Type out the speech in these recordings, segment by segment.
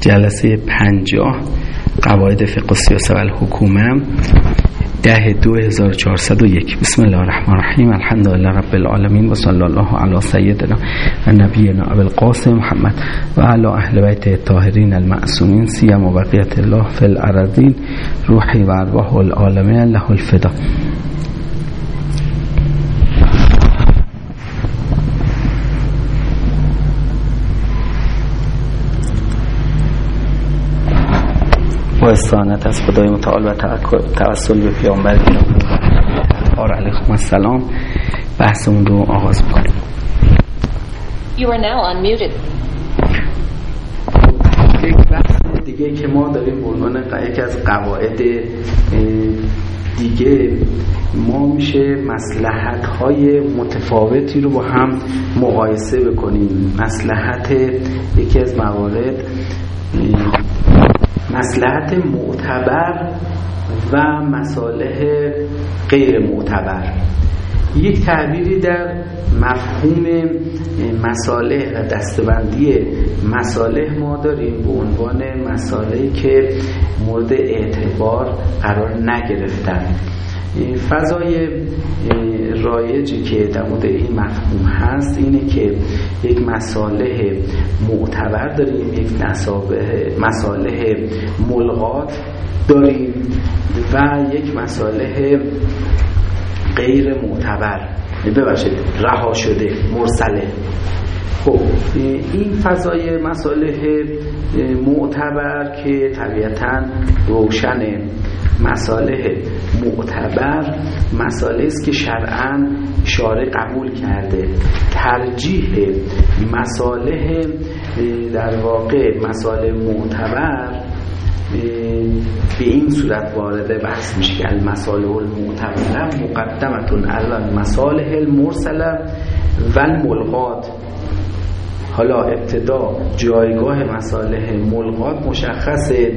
جلسه پنجاه قواعد فقه سیاسه و الحکومه ده دو هزار و یک. بسم الله الرحمن الرحیم. الحمد لله رب العالمین و صلی الله علی سیدنا و نبینا ابو القاسم محمد و علی اهل بیت الطاهرین المعصومین سیم و بقیت الله فی الارضین روحی و ارواح العالمین له الفدا. با استانت از خدای متعال و توسل به پیامبر. آر علیکم السلام. بحثمون رو آغاز می‌کنیم. You are now unmuted. یک بحث دیگه که ما داریم به عنوان یکی از قواعد دیگه ما میشه مسلحت های متفاوتی رو با هم مقایسه بکنیم. مسلحت یکی از موارد مسلحت معتبر و مصالح غیر معتبر. یک تعبیری در مفهوم مصالح و دستبندی مصالح ما داریم به عنوان مصالحی که مورد اعتبار قرار نگرفتن. فضای رایجی که در مورد این مفهوم هست اینه که یک مصالح معتبر داریم یک مصالح ملغات داریم و یک مصالح غیر معتبر. ببخشید رها شده مرسله. خب این فضای مصالح معتبر که طبیعتا روشنه. مصالح معتبر مسائل است که شرعا شارع قبول کرده. ترجیح مصالح در واقع مصالح معتبر به این صورت وارد بحث میشه که المصالح المعتبره مقدمتون علی مصالح المرسله و الملغات. حالا ابتدا جایگاه مصالح ملغات مشخصه.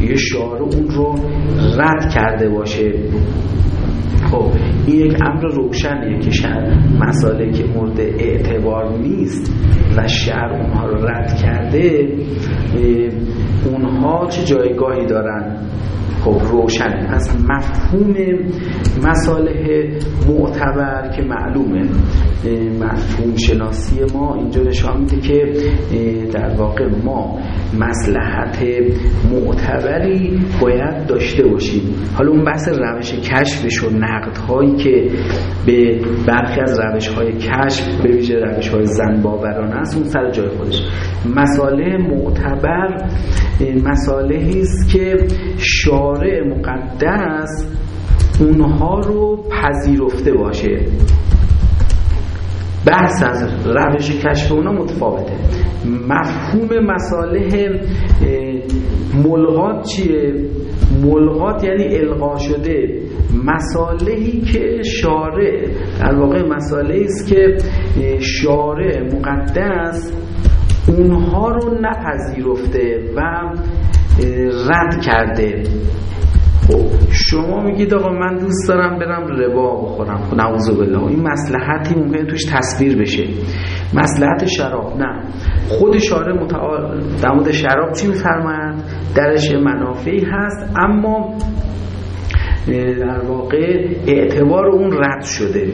یه شارع اون رو رد کرده باشه. خب این یک امر روشنیه که شهر مسائلی که مورد اعتبار نیست و شهر اونها رو رد کرده اونها چه جایگاهی دارن؟ خب روشن. از مفهوم مصالح معتبر که معلومه. مفهوم شناسی ما اینجا نشان میده که در واقع ما مسلحت معتبری باید داشته باشیم. حالا اون بحث روش کشفش و نقد هایی که به برخی از روش های کشف به ویژه روش های زن باورانه است اون سر جای خودش. مساله معتبر مسالهی است که شارع مقدس اونها رو پذیرفته باشه. بحث از روش کشف اونا متفاوته. مفهوم مصالح ملغات چیه؟ ملغات یعنی القا شده. مسالهی که شارع در واقع مسالهی است که شارع مقدس اونها رو نپذیرفته و رد کرده. خب شما میگید آقا من دوست دارم برم ربا بخورم. نعوذ بالله. این مسلحتی ممکنه توش تصویر بشه. مسلحت شراب. نه. خود شارع متعال در شراب چی میفرمایند درش منافعی هست اما در واقع اعتبار اون رد شده.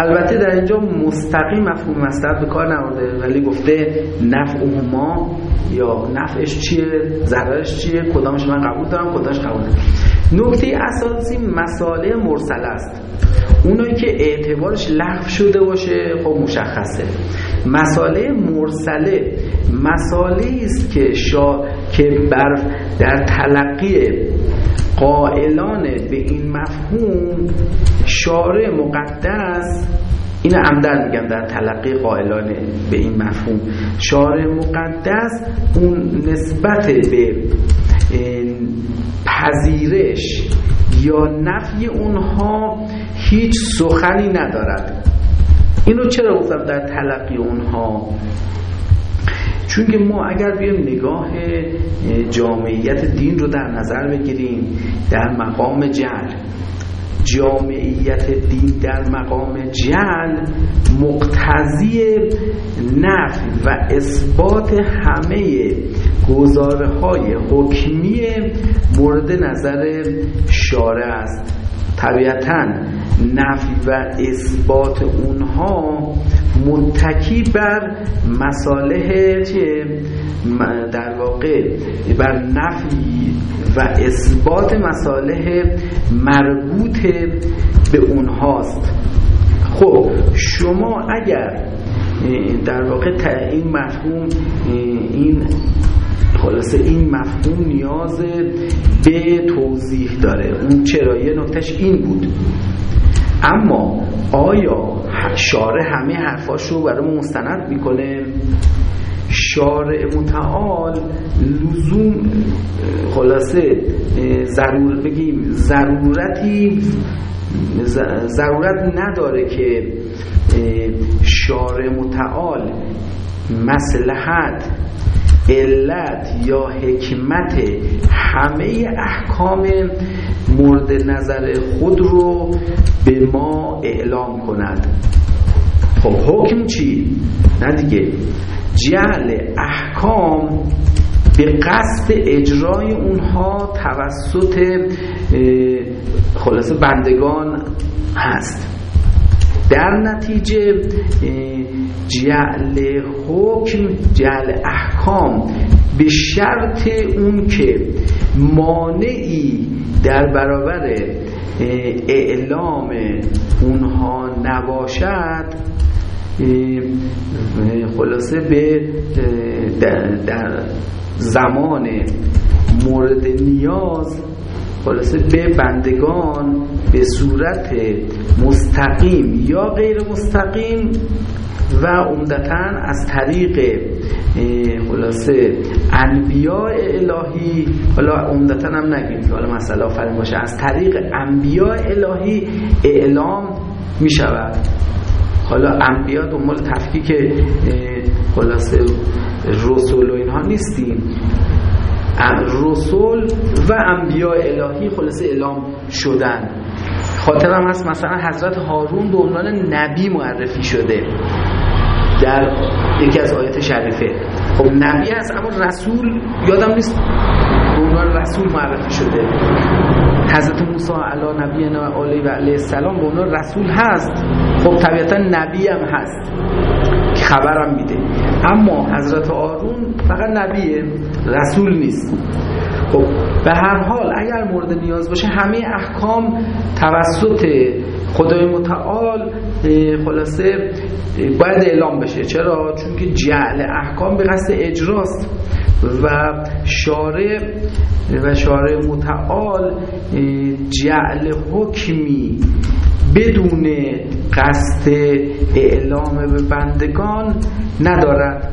البته در اینجا مستقیم مفهوم مصدر به کار نمورده ولی گفته نفع ما یا نفعش چیه ضررش چیه کدامش من قبول دارم کدامش قبول دارم نکته اساسی مساله مرسله است. اونایی که اعتبارش لغو شده باشه خب مشخصه. مساله مرسله مساله است که شا... که بر در تلقی قائلان به این مفهوم شارع مقدس این عمدن میگم در تلقی قائلان به این مفهوم. شارع مقدس اون نسبت به پذیرش یا نفی اونها هیچ سخنی ندارد. اینو چرا گفتم در تلقی اونها؟ چون که ما اگر بیایم نگاه جامعیت دین رو در نظر بگیریم در مقام جل جامعیت دین در مقام جل مقتضی نفی و اثبات همه گزاره های حکمی مورد نظر شارع است. طبیعتا نفی و اثبات اونها متکی بر مصالح که در واقع بر نفی و اثبات مصالح مربوط به اونهاست. خب شما اگر در واقع این مفهوم این خلاصه این مفهوم نیاز به توضیح داره. اون چرا؟ یه نکتش این بود. اما آیا شارع همه حرفاش رو برای مستند می‌کنه. شارع متعال لزوم خلاصه ضرور بگیم ضرورتی ضرورت نداره که شارع متعال مسلحت علت یا حکمت همه احکام مورد نظر خود رو به ما اعلام کند. خب حکم چی؟ نه دیگه. جعل احکام به قصد اجرای اونها توسط خلاصه بندگان هست. در نتیجه جعل حکم جعل احکام به شرط اون که مانعی در برابر اعلام اونها نباشد خلاصه به در زمان مورد نیاز خلاصه به بندگان به صورت مستقیم یا غیر مستقیم و عمدتا از طریق خلاصه انبیاء الهی حالا عمدتا هم نگیم حالا مسئله آفرین باشه از طریق انبیاء الهی اعلام می شود حالا انبیا دنبال تفکیک خلاصه رسول و اینها نیستیم. رسول و انبیاء الهی خلاصه اعلام شدن. خاطرم هست مثلا حضرت هارون به عنوان نبی معرفی شده. در یکی از آیات شریفه. خب نبی هست اما رسول یادم نیست عنوان رسول معرفی شده. حضرت موسی علی نبی و علی و علیه السلام به عنوان رسول هست. خب طبیعتا نبی هم هست که خبرم میده. اما حضرت آرون فقط نبیه رسول نیست. خب به هر حال اگر مورد نیاز باشه همه احکام توسط خدای متعال خلاصه باید اعلام بشه. چرا؟ چون که جعل احکام به قصد اجراست و شارع و شارع متعال جعل حکمی بدون قصد اعلام به بندگان ندارد.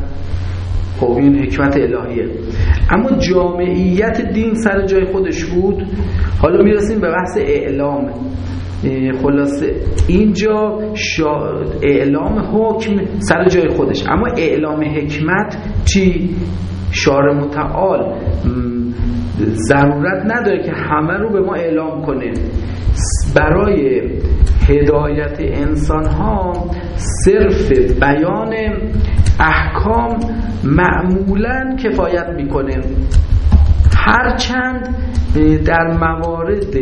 خب این حکمت الهیه. اما جامعیت دین سر جای خودش بود. حالا می‌رسیم به بحث اعلام. خلاصه اینجا اعلام حکم سر جای خودش. اما اعلام حکمت چی؟ شار متعال. ضرورت نداره که همه رو به ما اعلام کنه. برای هدایت انسان ها صرف بیان احکام معمولا کفایت می‌کنه. هرچند در موارد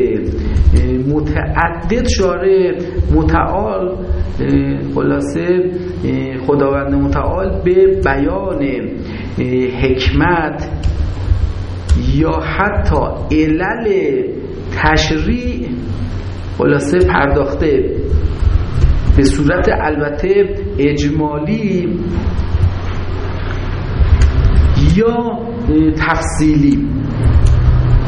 متعدد شارع متعال خلاصه خداوند متعال به بیان حکمت یا حتی علل تشریع خلاصه پرداخته به صورت البته اجمالی یا تفصیلی.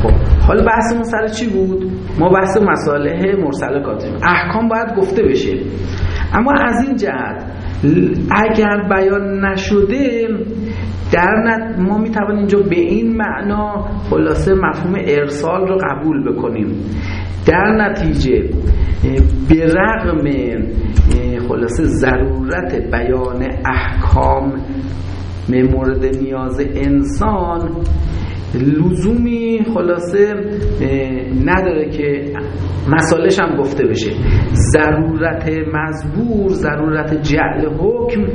خب حالا بحثمون سر چی بود؟ ما بحث مساله مرسله کاتیم احکام باید گفته بشه. اما از این جهت اگر بیان نشده در نت... ما می‌توانیم اینجا به این معنا خلاصه مفهوم ارسال رو قبول بکنیم. در نتیجه به رغم خلاصه ضرورت بیان احکام مورد نیاز انسان لزومی خلاصه نداره که مسالش هم گفته بشه. ضرورت مزبور ضرورت جعل حکم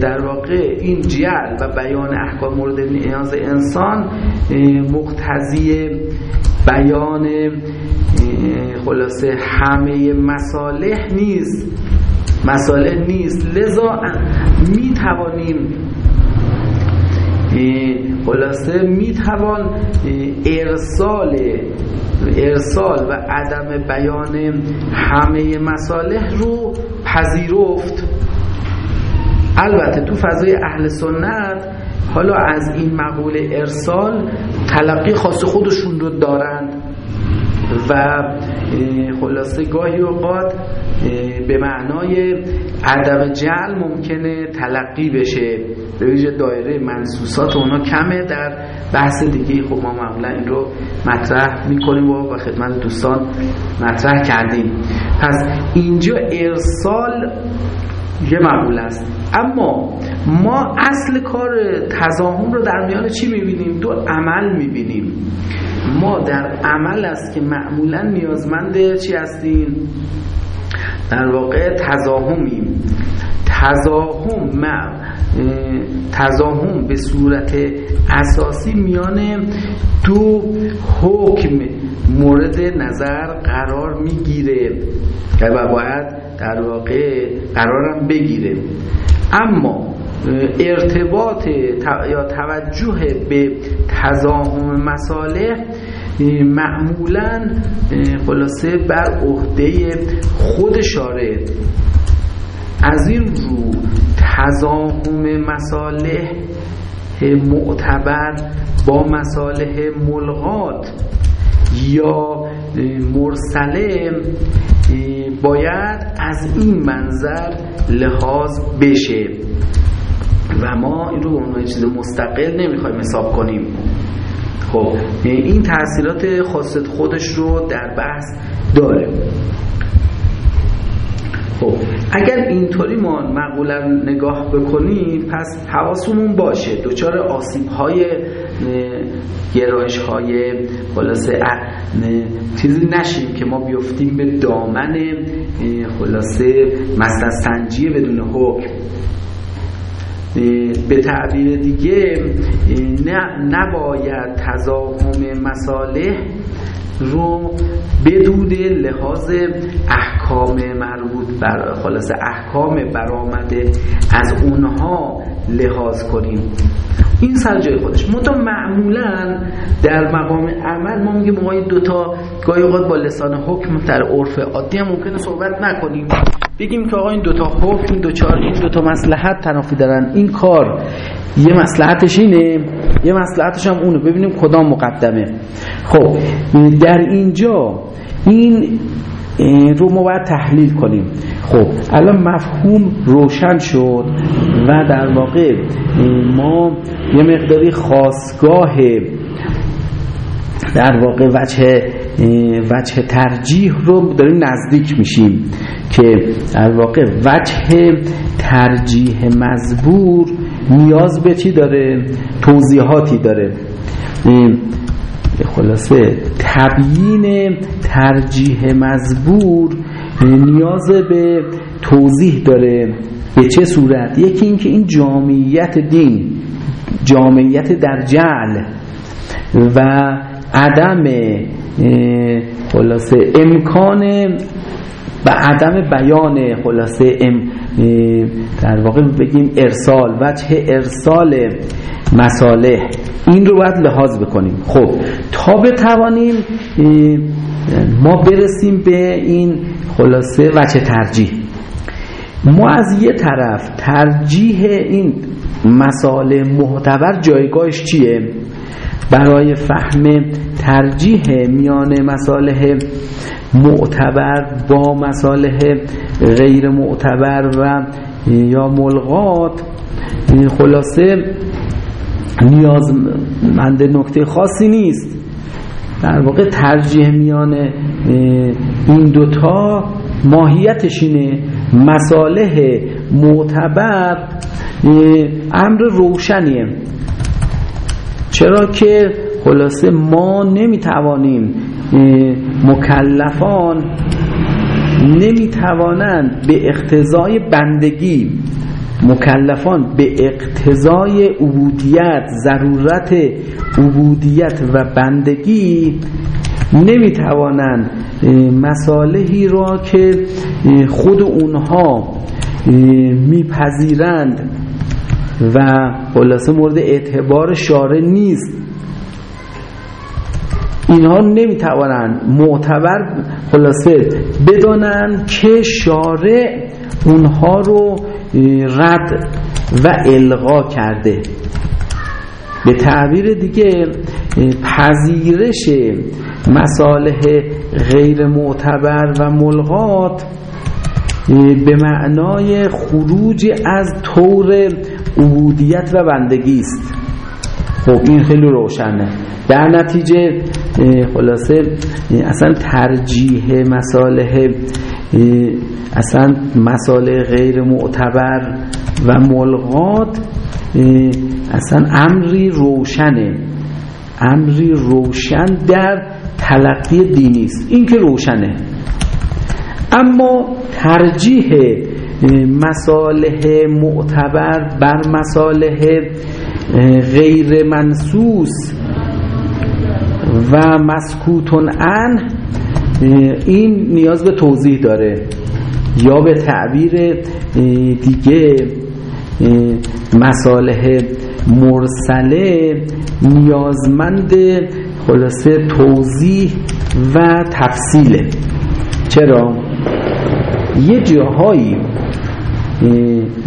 در واقع این جعل و بیان احکام مورد نیاز انسان مقتضی بیان خلاصه همه مصالح نیست. مصالح نیست. لذا می توانیم خلاصه می توان ارسال ارسال و عدم بیان همه مصالح رو پذیرفت. البته تو فضای اهل سنت حالا از این مقوله ارسال تلقی خاص خودشون رو دارند و خلاصه گاهی اوقات به معنای عدم جعل ممکنه تلقی بشه. به ویژه دایره منسوسات اونا کمه در بحث دیگه. خب ما معمولا این رو مطرح می‌کنیم و خدمت دوستان مطرح کردیم. پس اینجا ارسال یه مقبول است. اما ما اصل کار تزاهم رو در میان چی می‌بینیم؟ دو عمل می‌بینیم ما در عمل است که معمولا نیازمند چی هستیم؟ در واقع تزاهمیم تزاهم تزاهم به صورت اساسی میان دو حکم مورد نظر قرار می‌گیره و باید در واقع قرارم بگیره اما ارتباط یا توجه به تضاهم مصالح معمولا خلاصه بر عهده خود شارع. از این رو تضاهم مصالح معتبر با مصالح ملغات یا مرسله باید از این منظر لحاظ بشه. و ما این رو عنوان چیز مستقل نمی‌خوایم حساب کنیم. خب این تاثیرات خاصت خودش رو در بحث داره. خب اگر اینطوری ما معقولا نگاه بکنیم پس حواسمون باشه. دوچار آسیب های گرایش های خلاصه چیزی نشیم که ما بیفتیم به دامن خلاصه مثلا سنجی بدون حکم. به تعبیر دیگه نباید تضاهم مصالح رو بدون لحاظ احکام مربوط بر خلاص احکام برآمده از اونها لحاظ کنیم. این سر جای خودش. منتها معمولا در مقام عمل ما میگیم دو دوتا گاهی اوقات با لسان حکم در عرف عادی هم ممکنه صحبت نکنیم. بگیم که آقا این دوتا حکم دوچار این دوتا مسلحت تنافی دارن. این کار یه مسلحتش اینه یه مسلحتش هم اونه. ببینیم کدام مقدمه. خب در اینجا این رو ما باید تحلیل کنیم. خب الان مفهوم روشن شد و در واقع ما یه مقداری خاصگاه در واقع وجه وجه ترجیح رو داریم نزدیک میشیم که در واقع وجه ترجیح مزبور نیاز به چی داره؟ توضیحاتی داره. خلاصه تبیین ترجیح مزبور نیاز به توضیح داره. به چه صورت؟ یکی اینکه این جامعیت دین جامعیت در جعل و عدم خلاصه امکان و عدم بیان خلاصه ام در واقع بگیم ارسال وجه ارسال مساله این رو باید لحاظ بکنیم. خب تا بتوانیم ما برسیم به این خلاصه وجه ترجیح. ما از یه طرف ترجیح این مسائل معتبر جایگاهش چیه؟ برای فهم ترجیح میان مصالح معتبر با مصالح غیر معتبر و یا ملغات خلاصه نیازمند نکته خاصی نیست. در واقع ترجیح میان این دوتا ماهیتش اینه مصالح معتبر امر روشنیه. چرا که خلاصه ما نمی‌توانیم مکلفان نمی‌توانند به اقتضای بندگی مکلفان به اقتضای عبودیت ضرورت عبودیت و بندگی نمی‌توانند مسالهی را که خود اونها میپذیرند. و خلاصه مورد اعتبار شارع نیست. اینها نمی‌توانند معتبر خلاصه بدانند که شارع اونها رو رد و الغا کرده. به تعبیر دیگه پذیرش مصالح غیر معتبر و ملغات به معنای خروج از طور عبودیت و بندگی است. خب این خیلی روشنه. در نتیجه خلاصه اصلا ترجیح مصالح اصلا مسائل غیر معتبر و ملغات اصلا امری روشنه. امری روشن در تلقی دینی است. این که روشنه. اما ترجیح مصالح معتبر بر مصالح غیر منسوس و مسکوتون ان این نیاز به توضیح داره یا به تعبیر دیگه مصالح مرسله نیازمند خلاصه توضیح و تفصیله چرا؟ یه جاهایی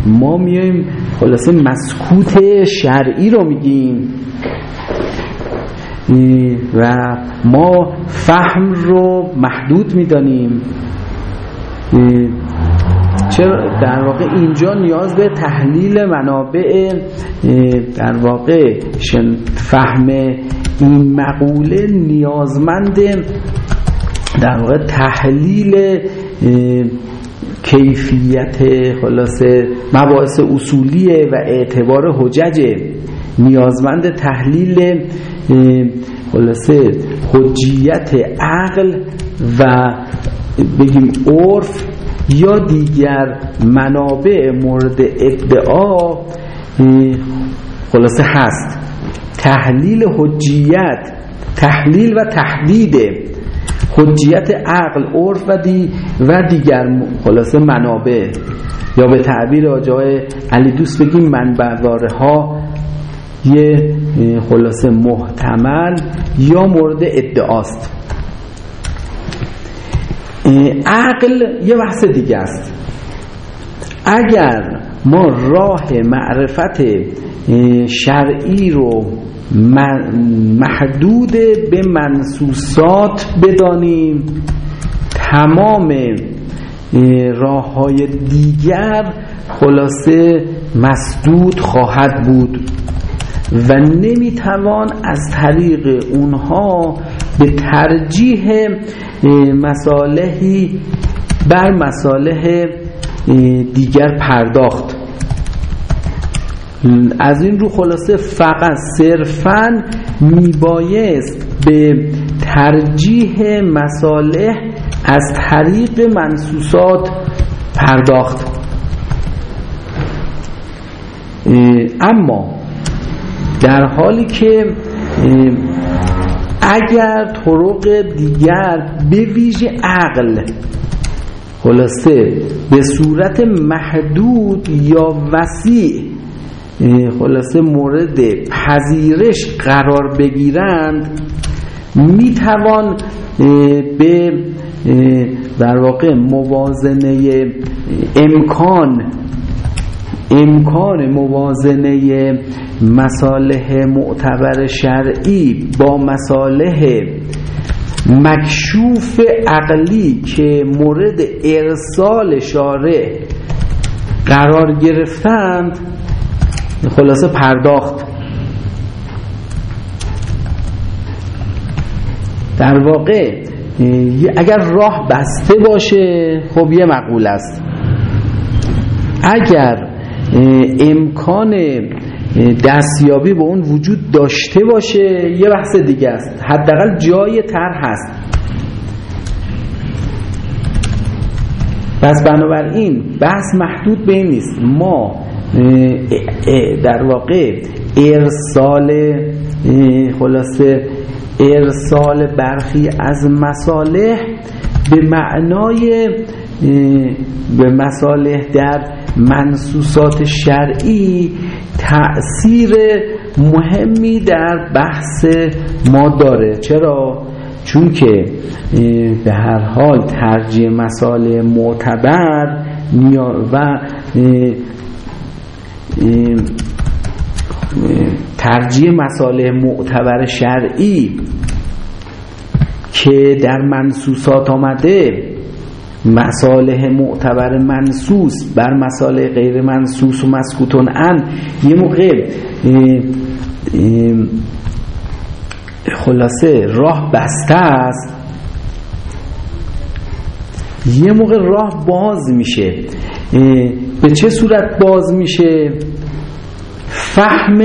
ما میایم خلاصه مسکوت شرعی رو میگیم. و ما فهم رو محدود می‌دانیم. چرا در واقع اینجا نیاز به تحلیل منابع در واقع فهم این مقوله نیازمند در واقع تحلیل کیفیت خلاصه مباحث اصولیه و اعتبار حجج نیازمند تحلیل خلاصه حجیت عقل و بگیم عرف یا دیگر منابع مورد ادعا خلاصه هست. تحلیل حجیت تحلیل و تحدید. حجیت عقل عرف و, دی و دیگر خلاصه منابع. یا به تعبیر آجای علی دوست بگیم منبعداره ها یه خلاصه محتمل یا مورد ادعاست. عقل یه بحث دیگه است. اگر ما راه معرفت شرعی رو محدود به منسوسات بدانیم. تمام راه های دیگر خلاصه مسدود خواهد بود و نمی‌توان از طریق اونها به ترجیح مصالحی بر مصالح دیگر پرداخت. از این رو خلاصه فقط صرفا میبایست به ترجیح مصالح از طریق منسوسات پرداخت. اما در حالی که اگر طرق دیگر به ویژه عقل خلاصه به صورت محدود یا وسیع خلاصه مورد پذیرش قرار بگیرند می‌توان به در واقع موازنه امکان امکان موازنه مصالح معتبر شرعی با مصالح مکشوف عقلی که مورد ارسال شارع قرار گرفتند خلاصه پرداخت. در واقع اگر راه بسته باشه خب یه مقبول است. اگر امکان دستیابی به اون وجود داشته باشه یه بحث دیگه است. حداقل جای طرح هست. پس بنابراین بحث محدود به این نیست. ما در واقع ارسال خلاصه ارسال برخی از مصالح به معنای به مصالح در منصوصات شرعی تأثیر مهمی در بحث ما داره چرا؟ چون که به هر حال ترجیح مسائل معتبر و ترجیح مسائل معتبر شرعی که در منصوصات آمده مصالح معتبر منصوص بر مصالح غیر منصوص و مسکوتون ان یه موقع خلاصه راه بسته است. یه موقع راه باز میشه. به چه صورت باز میشه؟ فهم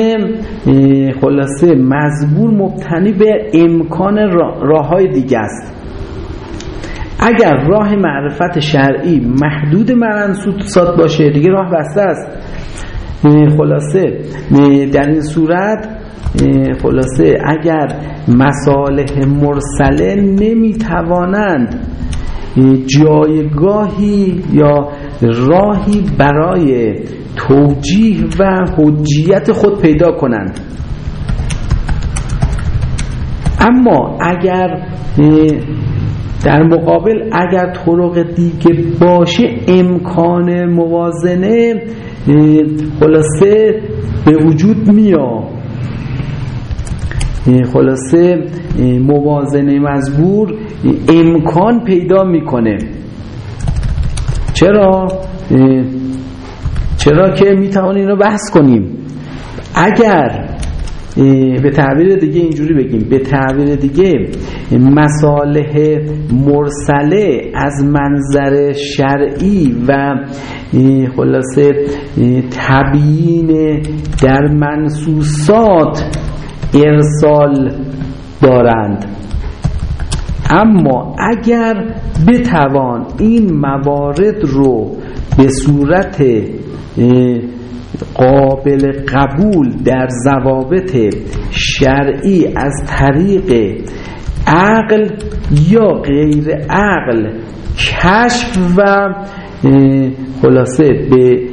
خلاصه مزبور مبتنی به امکان راه های دیگه است. اگر راه معرفت شرعی محدود منصوصات باشه دیگه راه بسته است. خلاصه در این صورت خلاصه اگر مصالح مرسله نمی‌توانند جایگاهی یا راهی برای توجیه و حجیت خود پیدا کنند. اما اگر در مقابل اگر طرق دیگه باشه امکان موازنه خلاصه به وجود میاد. خلاصه موازنه مزبور امکان پیدا می‌کنه. چرا؟ چرا که می‌توان اینو بحث کنیم؟ اگر به تعبیر دیگه اینجوری بگیم به تعبیر دیگه مصالح مرسله از منظر شرعی و خلاصه تبیین در منصوصات ارسال دارند. اما اگر بتوان این موارد رو به صورت قابل قبول در ضوابط شرعی از طریق عقل یا غیر عقل کشف و خلاصه به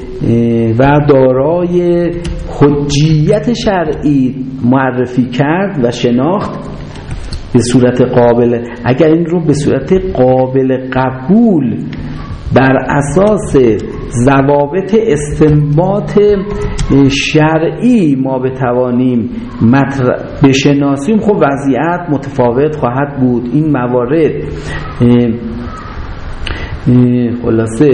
و دارای حجیت شرعی معرفی کرد و شناخت به صورت قابل. اگر این رو به صورت قابل قبول بر اساس ضوابط استنباط شرعی ما بتوانیم بشناسیم خب وضعیت متفاوت خواهد بود. این موارد خلاصه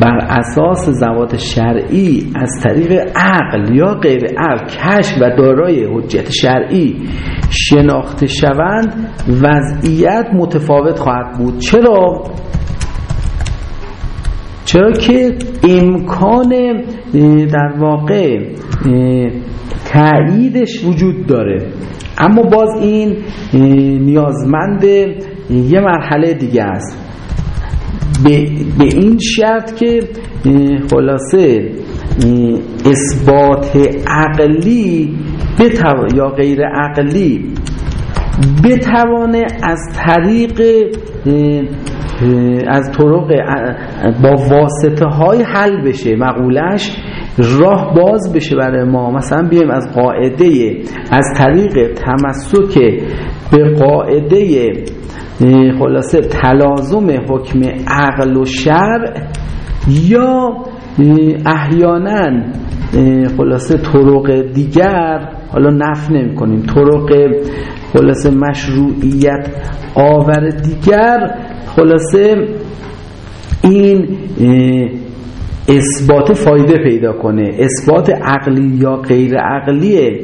بر اساس زوات شرعی از طریق عقل یا غیر عقل کشف و دارای حجت شرعی شناخته شوند وضعیت متفاوت خواهد بود. چرا؟ چرا که امکان در واقع تاییدش وجود داره. اما باز این نیازمند یه مرحله دیگه است. به, این شرط که خلاصه اثبات عقلی یا غیر عقلی بتوانه از طریق از طرق با واسطه های حل بشه مقولش راه باز بشه برای ما. مثلا بیایم از قاعده از طریق تمسک به قاعده خلاصه تلازم حکم عقل و شرع یا احیانا خلاصه طرق دیگر حالا نف نمی کنیم طرق خلاصه مشروعیت آور دیگر خلاصه این اثبات فایده پیدا کنه اثبات عقلی یا غیر عقلی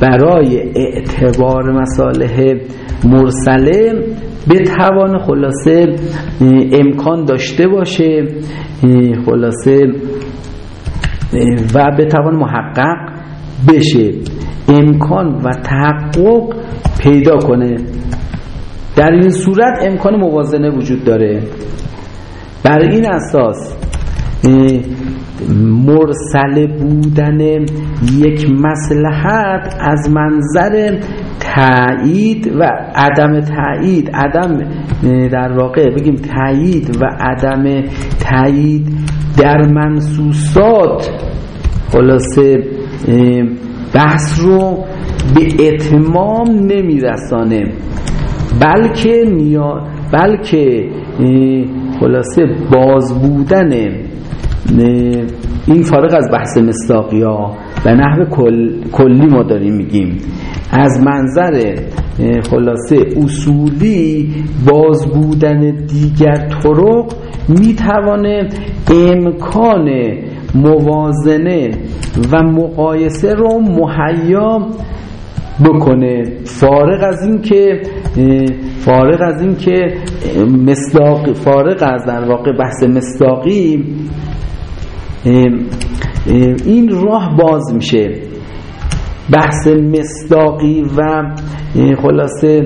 برای اعتبار مصالح مرسله توان خلاصه امکان داشته باشه خلاصه و توان محقق بشه امکان و تحقق پیدا کنه. در این صورت امکان موازنه وجود داره. بر این اساس مرسل بودن یک مسلحت از منظر تایید و عدم تایید عدم در واقع بگیم تایید و عدم تایید در منسوسات خلاصه بحث رو به اتمام نمیرسانه. بلکه نیا بلکه خلاصه باز بودن این فارغ از بحث مصداقی ها به نحو کل، کلی ما داریم میگیم. از منظر خلاصه اصولی باز بودن دیگر طرق می‌توانه امکان موازنه و مقایسه رو مهیا بکنه. فارغ از این که فارغ از این که مصداق فارغ از در واقع بحث مصداقی این راه باز میشه. بحث مصداقی و خلاصه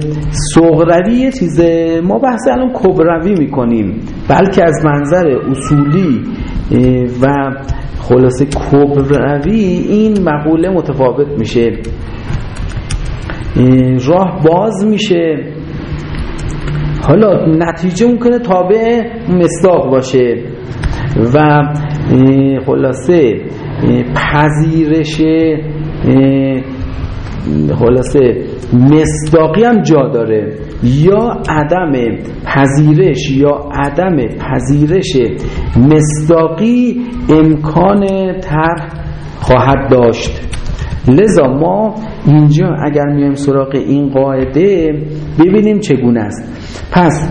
صغروی یه چیزه ما بحث الان کبروی می‌کنیم. بلکه از منظر اصولی و خلاصه کبروی این مقوله متفاوت میشه. راه باز میشه. حالا نتیجه ممکنه تابع مصداق باشه. و خلاصه پذیرش خلاصه مصداقی هم جا داره. یا عدم پذیرش یا عدم پذیرش مصداقی امکان طرح خواهد داشت. لذا ما اینجا اگر میایم سراغ این قاعده ببینیم چگونه است. پس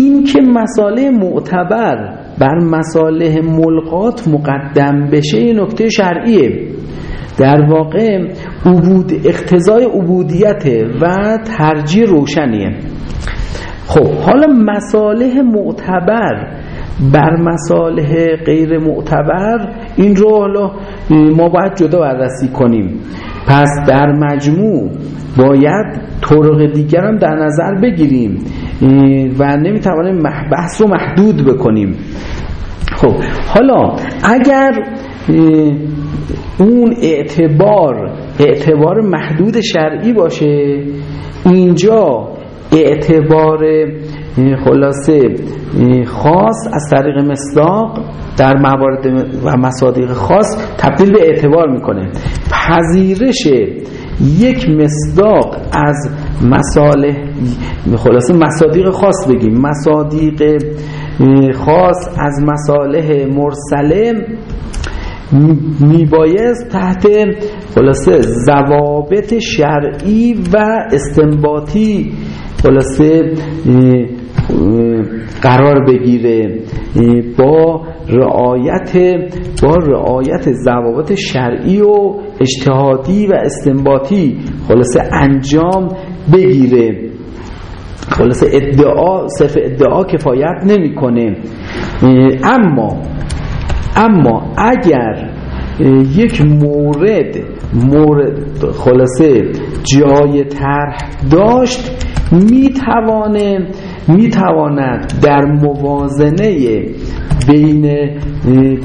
این که مساله معتبر بر مساله ملقات مقدم بشه نکته شرعیه. در واقع عبود اقتضای عبودیت و ترجیح روشنیه. خب حالا مساله معتبر بر مساله غیر معتبر این رو حالا ما باید جدا بررسی کنیم. پس در مجموع باید طرق دیگر هم در نظر بگیریم. و نمی‌توانیم بحث رو محدود بکنیم. خب حالا اگر اون اعتبار اعتبار محدود شرعی باشه اینجا اعتبار خلاصه خاص از طریق مصداق در موارد و مصادیق خاص تبدیل به اعتبار می‌کنه. پذیرش یک مصداق از مصالح خلاصه مصادیق خاص بگیم. مصادیق خاص از مصالح مرسله میبایست تحت خلاصه ضوابط شرعی و استنباطی خلاصه قرار بگیره. با رعایت با رعایت ضوابط شرعی و اجتهادی و استنباطی خلاصه انجام بگیره. خلاصه ادعا صرف ادعا کفایت نمی‌کنه. اما اما اگر یک مورد مورد خلاصه جای طرح داشت می‌توانه می‌تواند در موازنه بین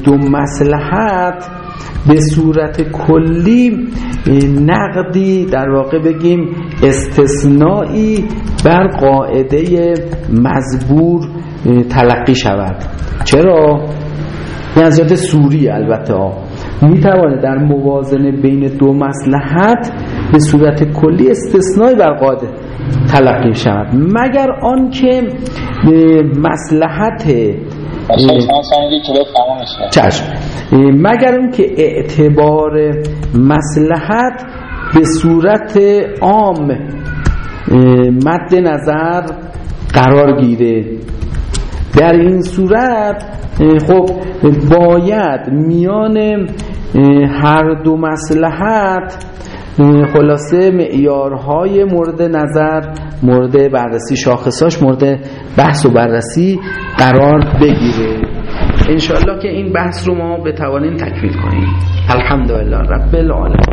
دو مسلحت به صورت کلی نقدی در واقع بگیم استثنایی بر قاعده مزبور تلقی شود. چرا؟ این از سوری البته ها. می‌توانه در موازنه بین دو مسلحت به صورت کلی استثنایی بر قاعده تلقی شود. مگر آنکه مسلحت چشم. مگر اون که اعتبار مسلحت به صورت عام مد نظر قرار گیره؟ در این صورت خب باید میان هر دو مسلحت خلاصه معیارهای مورد نظر مورد بررسی شاخصاش مورد بحث و بررسی قرار بگیره. انشاءالله که این بحث رو ما بتوانیم تکمیل کنیم. الحمدلله رب العالمین.